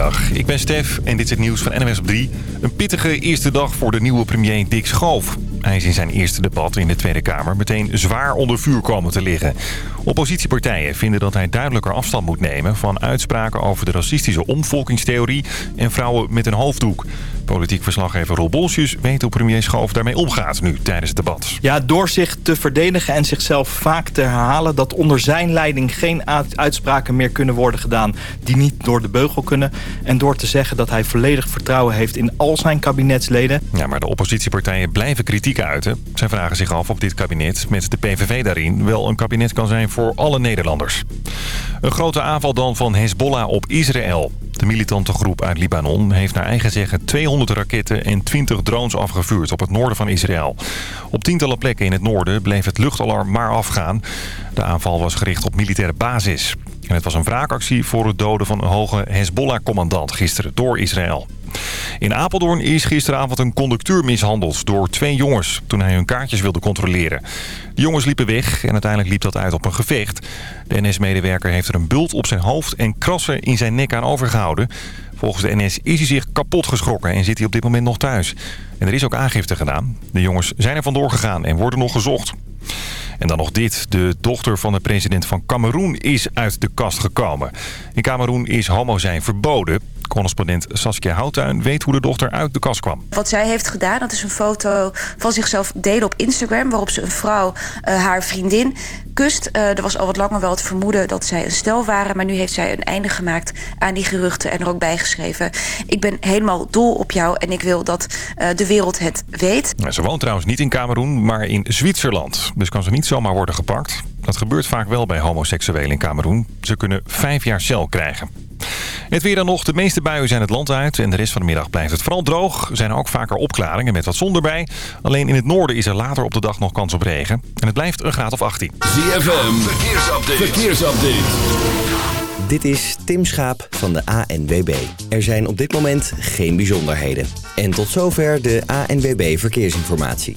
Goedemiddag, ik ben Stef en dit is het nieuws van NMS op 3. Een pittige eerste dag voor de nieuwe premier Dick Schoof. Hij is in zijn eerste debat in de Tweede Kamer meteen zwaar onder vuur komen te liggen. Oppositiepartijen vinden dat hij duidelijker afstand moet nemen... van uitspraken over de racistische omvolkingstheorie en vrouwen met een hoofddoek. Politiek verslaggever Roel Bolsjes weet hoe premier Schoof daarmee omgaat nu tijdens het debat. Ja, door zich te verdedigen en zichzelf vaak te herhalen... dat onder zijn leiding geen uitspraken meer kunnen worden gedaan... die niet door de beugel kunnen. En door te zeggen dat hij volledig vertrouwen heeft in al zijn kabinetsleden. Ja, maar de oppositiepartijen blijven kritiek uiten. Zij vragen zich af of dit kabinet met de PVV daarin... wel een kabinet kan zijn voor alle Nederlanders. Een grote aanval dan van Hezbollah op Israël. De militante groep uit Libanon heeft naar eigen zeggen 200 raketten en 20 drones afgevuurd op het noorden van Israël. Op tientallen plekken in het noorden bleef het luchtalarm maar afgaan. De aanval was gericht op militaire basis. Het was een wraakactie voor het doden van een hoge Hezbollah-commandant gisteren door Israël. In Apeldoorn is gisteravond een conducteur mishandeld door twee jongens toen hij hun kaartjes wilde controleren. De jongens liepen weg en uiteindelijk liep dat uit op een gevecht. De NS-medewerker heeft er een bult op zijn hoofd en krassen in zijn nek aan overgehouden. Volgens de NS is hij zich kapot geschrokken en zit hij op dit moment nog thuis. En er is ook aangifte gedaan. De jongens zijn er vandoor gegaan en worden nog gezocht. En dan nog dit. De dochter van de president van Cameroen is uit de kast gekomen. In Cameroen is homo zijn verboden. Correspondent Saskia Houttuin weet hoe de dochter uit de kast kwam. Wat zij heeft gedaan, dat is een foto van zichzelf delen op Instagram... waarop ze een vrouw, uh, haar vriendin, kust. Uh, er was al wat langer wel het vermoeden dat zij een stel waren... maar nu heeft zij een einde gemaakt aan die geruchten en er ook bijgeschreven... ik ben helemaal dol op jou en ik wil dat uh, de wereld het weet. Ze woont trouwens niet in Cameroen, maar in Zwitserland. Dus kan ze niet zomaar worden gepakt. Dat gebeurt vaak wel bij homoseksuelen in Cameroen. Ze kunnen vijf jaar cel krijgen. Het weer dan nog. De meeste buien zijn het land uit. En de rest van de middag blijft het vooral droog. Er zijn ook vaker opklaringen met wat zon erbij. Alleen in het noorden is er later op de dag nog kans op regen. En het blijft een graad of 18. ZFM. Verkeersupdate. Verkeersupdate. Dit is Tim Schaap van de ANWB. Er zijn op dit moment geen bijzonderheden. En tot zover de ANWB Verkeersinformatie.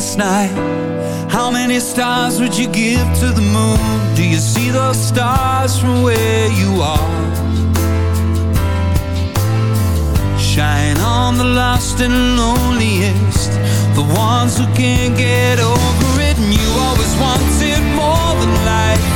Sleepless night How many stars would you give to the moon? Do you see those stars from where you are? Shine on the lost and loneliest The ones who can't get over it And you always wanted more than life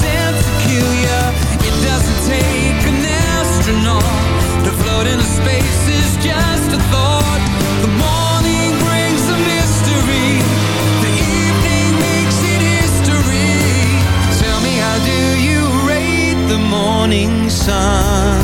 morning sun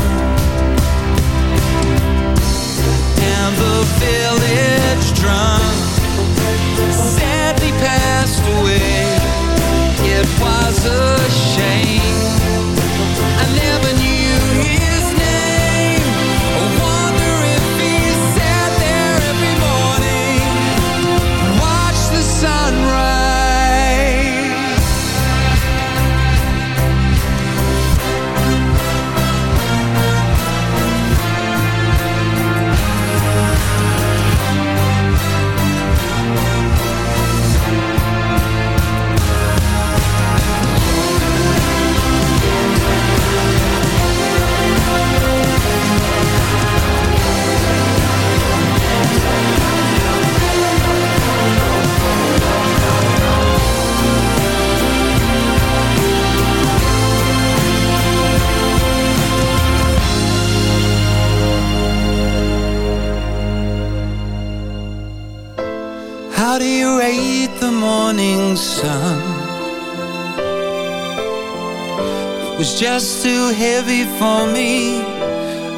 was just too heavy for me.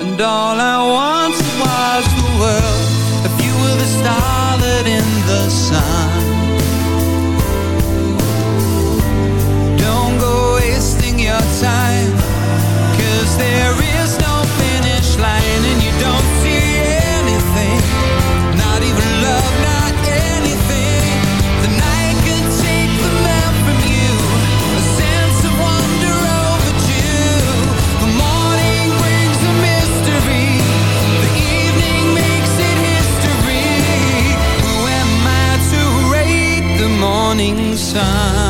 And all I wanted was the world. If you were the starlet in the sun. Don't go wasting your time Cause there morning sun?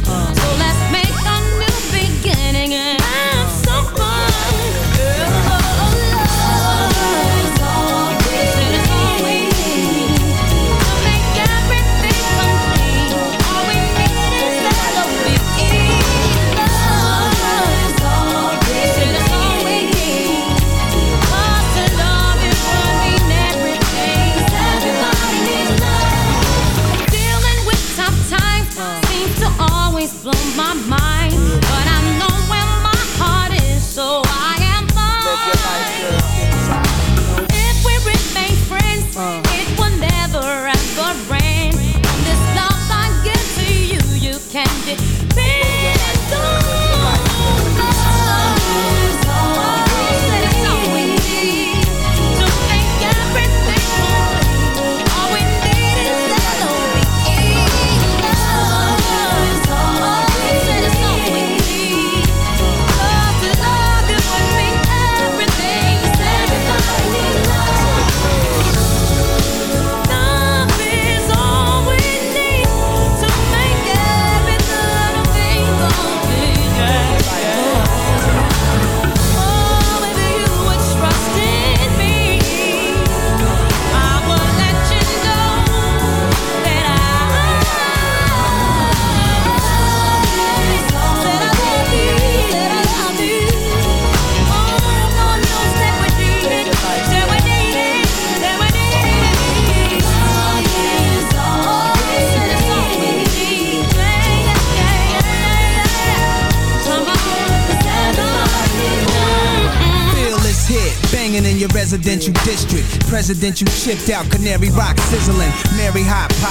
District. you chipped out, Canary Rock sizzling. Mary Hot, Pop,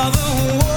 are the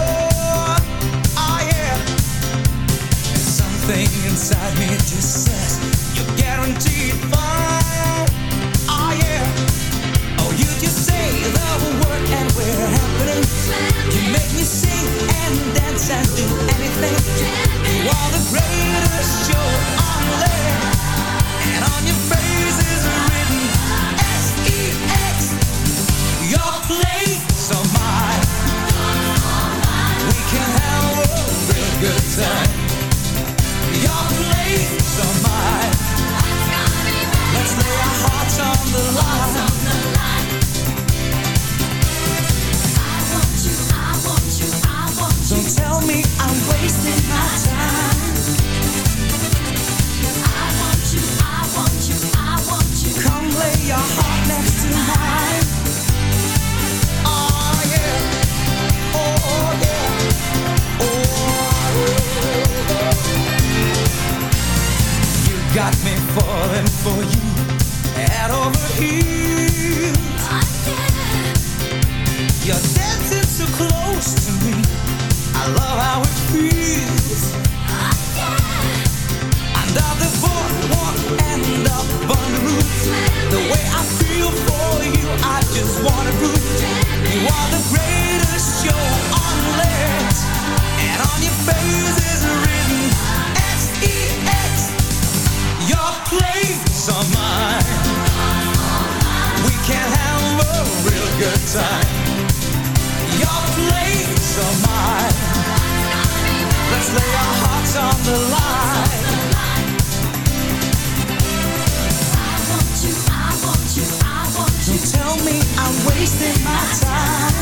wasting my time.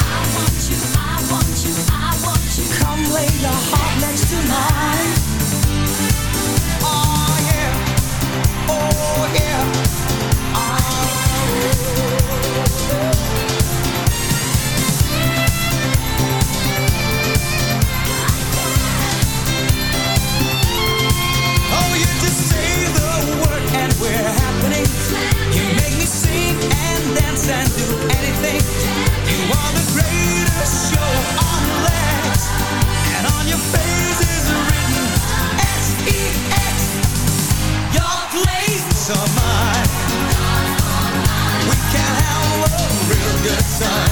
I want you, I want you, I want you. Come lay your heart next to mine. sun.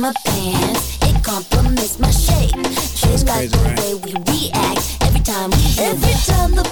my pants. It compromises my shape. Just like the way we react every time we Every time the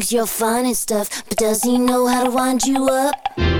thinks you're fine and stuff, but does he know how to wind you up?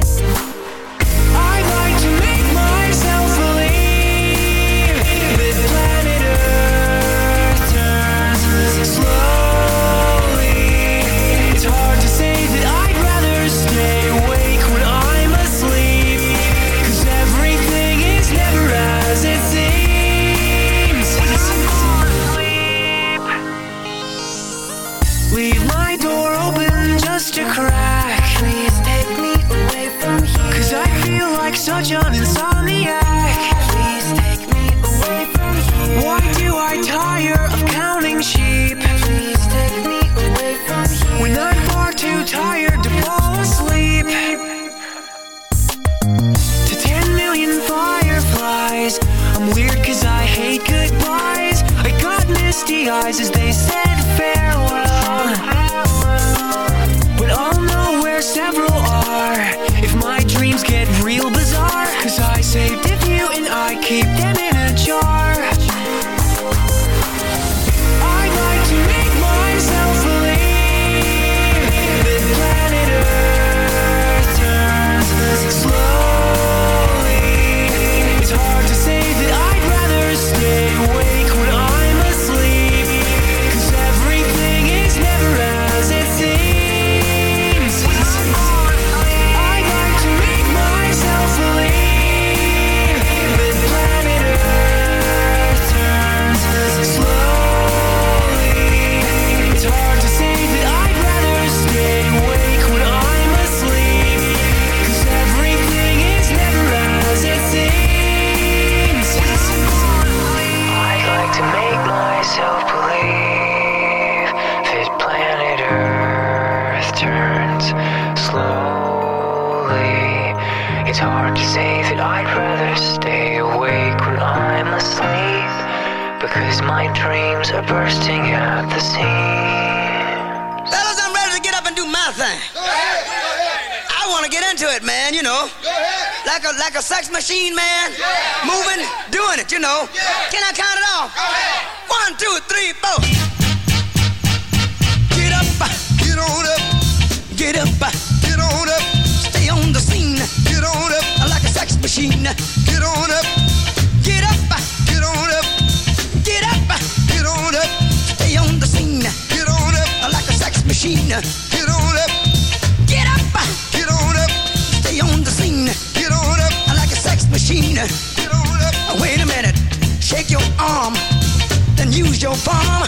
is your farm.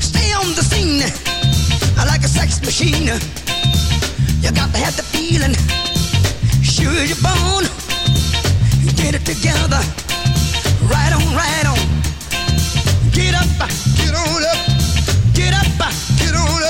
Stay on the scene like a sex machine. You got to have the feeling. Sure as you're born, get it together. Right on, right on. Get up, get on up, get up, get on up.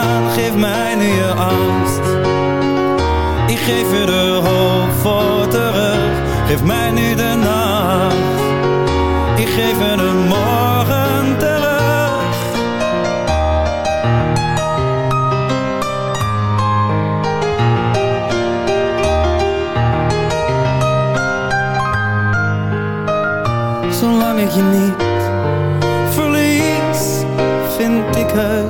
Geef mij nu je angst. Ik geef je de hoop voor terug. Geef mij nu de nacht. Ik geef je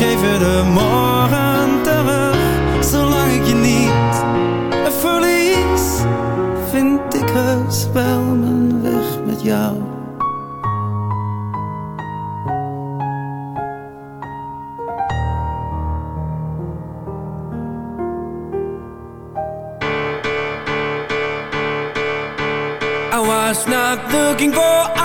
Geef je de morgen terug. Zolang ik je niet verlies, vind ik heus wel mijn weg met jou. I was not looking for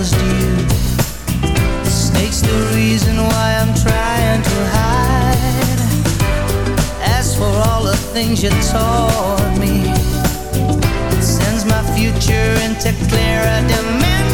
caused you. The snake's the reason why I'm trying to hide. As for all the things you taught me, it sends my future into clearer dimensions.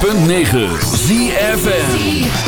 106.9 ZFN